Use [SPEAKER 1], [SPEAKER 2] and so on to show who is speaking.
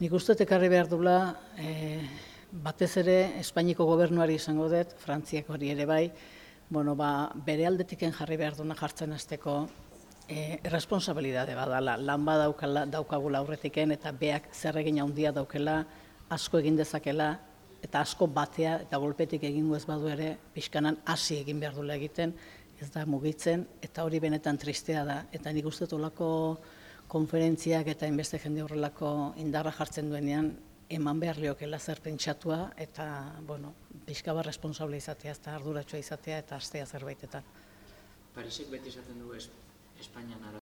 [SPEAKER 1] Nik uste ekarri behar dula, e, batez ere Espainiko gobernuari izango dut, Frantziak hori ere bai, bueno, ba, bere aldetiken jarri behar duna jartzen azteko e, responsabilidade badala, lan badaukala daukagula aurretiken eta beak zer egin handia daukela, asko egin dezakela, eta asko batea eta golpetik egingo ez badu ere, pixkanan hasi egin behar dula egiten, ez da mugitzen, eta hori benetan tristea da. Eta nik uste olako konferentziak eta inbeste jende horrelako indarra jartzen duenean, eman behar liokela zer pentsatua, eta, bueno, pixka bat responsable izatea, eta arduratsua izatea, eta astea zerbaitetan.
[SPEAKER 2] Parisek beti esaten du es, Espainian